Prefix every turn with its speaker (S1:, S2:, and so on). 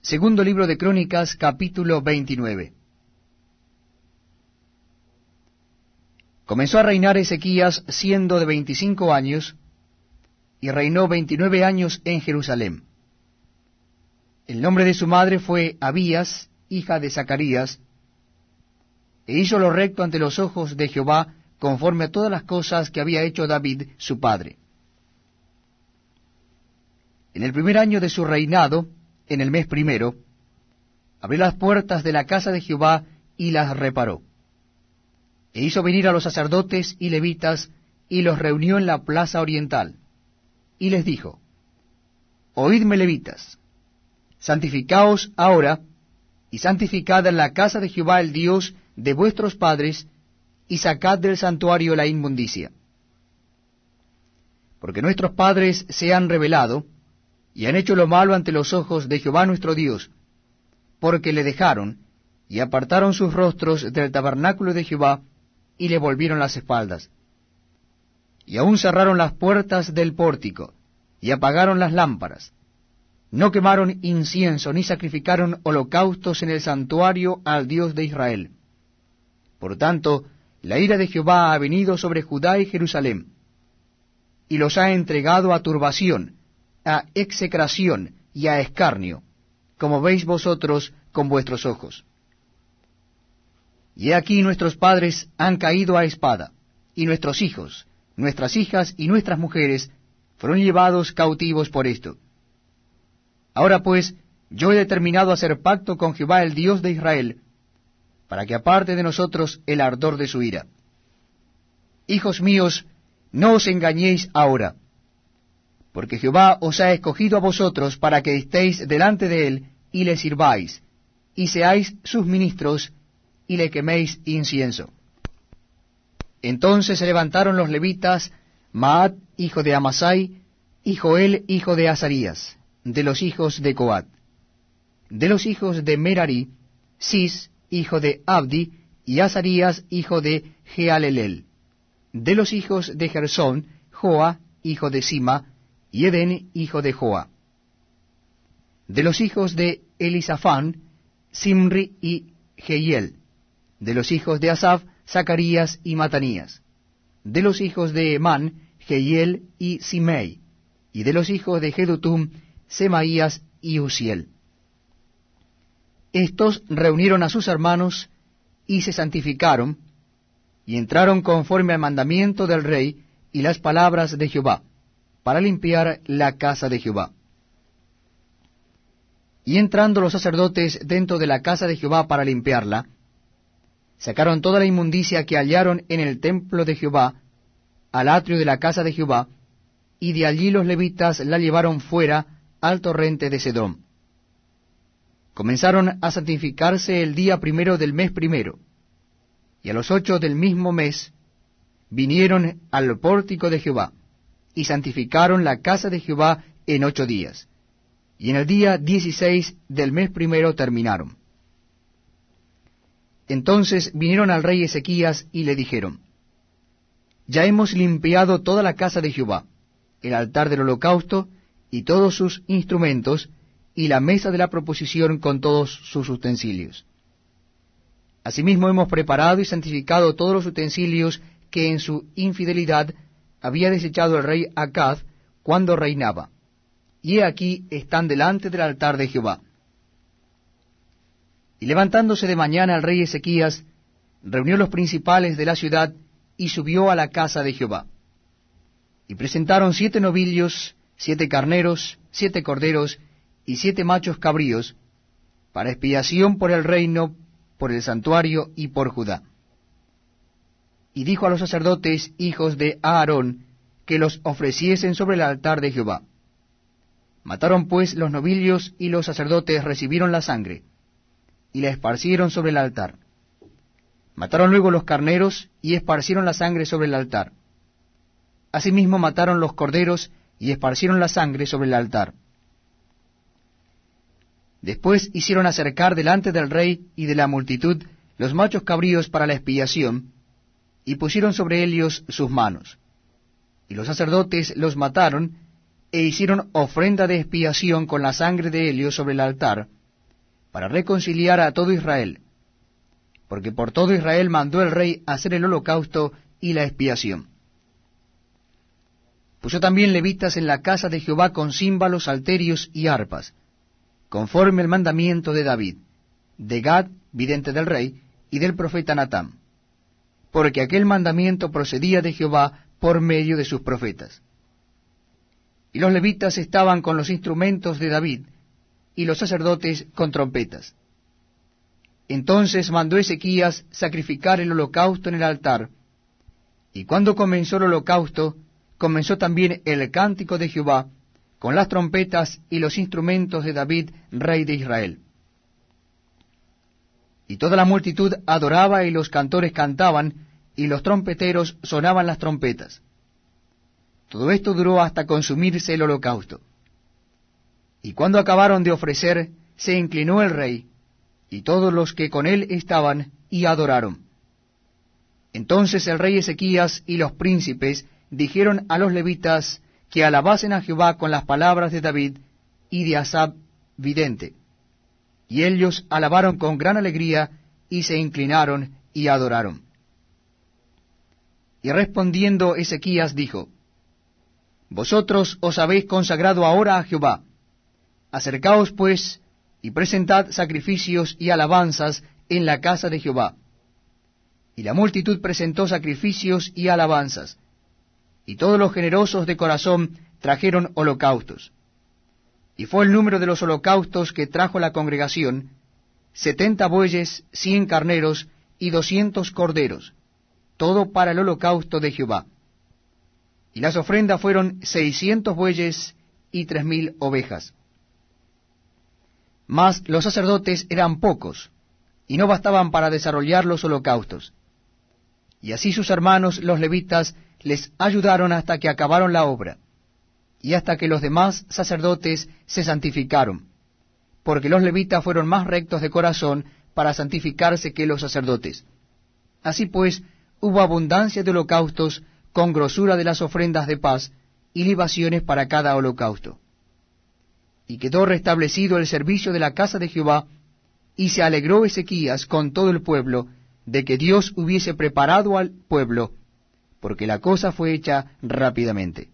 S1: Segundo libro de Crónicas, capítulo 29. Comenzó a reinar Ezequías siendo de veinticinco años, y reinó veintinueve años en Jerusalén. El nombre de su madre fue Abías, hija de Zacarías, e hizo lo recto ante los ojos de Jehová, conforme a todas las cosas que había hecho David su padre. En el primer año de su reinado, en el mes primero, abrió las puertas de la casa de Jehová y las reparó. E hizo venir a los sacerdotes y levitas y los reunió en la plaza oriental. Y les dijo, Oídme levitas, santificaos ahora, y santificad en la casa de Jehová el Dios de vuestros padres, y sacad del santuario la inmundicia. Porque nuestros padres se han revelado, y han hecho lo malo ante los ojos de Jehová nuestro Dios, porque le dejaron, y apartaron sus rostros del tabernáculo de Jehová, y le volvieron las espaldas. Y aún cerraron las puertas del pórtico, y apagaron las lámparas. No quemaron incienso, ni sacrificaron holocaustos en el santuario al Dios de Israel. Por tanto, la ira de Jehová ha venido sobre Judá y Jerusalén, y los ha entregado a turbación, a execración y a escarnio, como veis vosotros con vuestros ojos. Y aquí nuestros padres han caído a espada, y nuestros hijos, nuestras hijas y nuestras mujeres fueron llevados cautivos por esto. Ahora pues, yo he determinado hacer pacto con Jehová el Dios de Israel, para que aparte de nosotros el ardor de su ira. Hijos míos, no os engañéis ahora porque Jehová os ha escogido a vosotros para que estéis delante de él y le sirváis, y seáis sus ministros, y le queméis incienso. Entonces se levantaron los levitas, Maat, hijo de Amasai, y Joel, hijo de Azarías, de los hijos de Coat. De los hijos de Merari, Sis, hijo de Abdi, y Azarías, hijo de Jealelel. De los hijos de Gersón, Joa, hijo de Sima, y hijo de Joa. De los hijos de Elisafán, Simri y Jehiel. De los hijos de Asaf, Zacarías y Matanías. De los hijos de Emán, Jehiel y Simei. Y de los hijos de Jedutum, Semaías y Uziel. Estos reunieron a sus hermanos y se santificaron, y entraron conforme al mandamiento del rey y las palabras de Jehová para limpiar la casa de Jehová. Y entrando los sacerdotes dentro de la casa de Jehová para limpiarla, sacaron toda la inmundicia que hallaron en el templo de Jehová, al atrio de la casa de Jehová, y de allí los levitas la llevaron fuera al torrente de Sedón. Comenzaron a santificarse el día primero del mes primero, y a los ocho del mismo mes vinieron al pórtico de Jehová y santificaron la casa de Jehová en ocho días. Y en el día dieciséis del mes primero terminaron. Entonces vinieron al rey Ezequías y le dijeron, Ya hemos limpiado toda la casa de Jehová, el altar del holocausto y todos sus instrumentos, y la mesa de la proposición con todos sus utensilios. Asimismo hemos preparado y santificado todos los utensilios que en su infidelidad había desechado el rey Acaz cuando reinaba, y he aquí están delante del altar de Jehová. Y levantándose de mañana el rey Ezequías, reunió los principales de la ciudad y subió a la casa de Jehová. Y presentaron siete novillos, siete carneros, siete corderos y siete machos cabríos, para expiación por el reino, por el santuario y por Judá y dijo a los sacerdotes, hijos de Aarón, que los ofreciesen sobre el altar de Jehová. Mataron pues los novillos y los sacerdotes recibieron la sangre, y la esparcieron sobre el altar. Mataron luego los carneros y esparcieron la sangre sobre el altar. Asimismo mataron los corderos y esparcieron la sangre sobre el altar. Después hicieron acercar delante del rey y de la multitud los machos cabríos para la expiación, y pusieron sobre ellos sus manos. Y los sacerdotes los mataron, e hicieron ofrenda de expiación con la sangre de Helios sobre el altar, para reconciliar a todo Israel, porque por todo Israel mandó el rey hacer el holocausto y la expiación. Puso también levitas en la casa de Jehová con címbalos, salterios y arpas, conforme el mandamiento de David, de Gad, vidente del rey, y del profeta Natán, porque aquel mandamiento procedía de Jehová por medio de sus profetas. Y los levitas estaban con los instrumentos de David, y los sacerdotes con trompetas. Entonces mandó Ezequías sacrificar el holocausto en el altar, y cuando comenzó el holocausto, comenzó también el cántico de Jehová, con las trompetas y los instrumentos de David, rey de Israel. Y toda la multitud adoraba y los cantores cantaban, y los trompeteros sonaban las trompetas. Todo esto duró hasta consumirse el holocausto. Y cuando acabaron de ofrecer, se inclinó el rey, y todos los que con él estaban, y adoraron. Entonces el rey Ezequías y los príncipes dijeron a los levitas que alabasen a Jehová con las palabras de David y de Asab vidente. Y ellos alabaron con gran alegría y se inclinaron y adoraron. Y respondiendo Ezequías dijo, Vosotros os habéis consagrado ahora a Jehová. Acercaos pues y presentad sacrificios y alabanzas en la casa de Jehová. Y la multitud presentó sacrificios y alabanzas, y todos los generosos de corazón trajeron holocaustos. Y fue el número de los holocaustos que trajo la congregación, setenta bueyes, cien carneros y doscientos corderos, todo para el holocausto de Jehová. Y las ofrendas fueron seiscientos bueyes y tres mil ovejas. Mas los sacerdotes eran pocos, y no bastaban para desarrollar los holocaustos. Y así sus hermanos los levitas les ayudaron hasta que acabaron la obra, y hasta que los demás sacerdotes se santificaron, porque los levitas fueron más rectos de corazón para santificarse que los sacerdotes. Así pues, hubo abundancia de holocaustos con grosura de las ofrendas de paz y libaciones para cada holocausto. Y quedó restablecido el servicio de la casa de Jehová, y se alegró Ezequías con todo el pueblo de que Dios hubiese preparado al pueblo porque la cosa fue hecha rápidamente.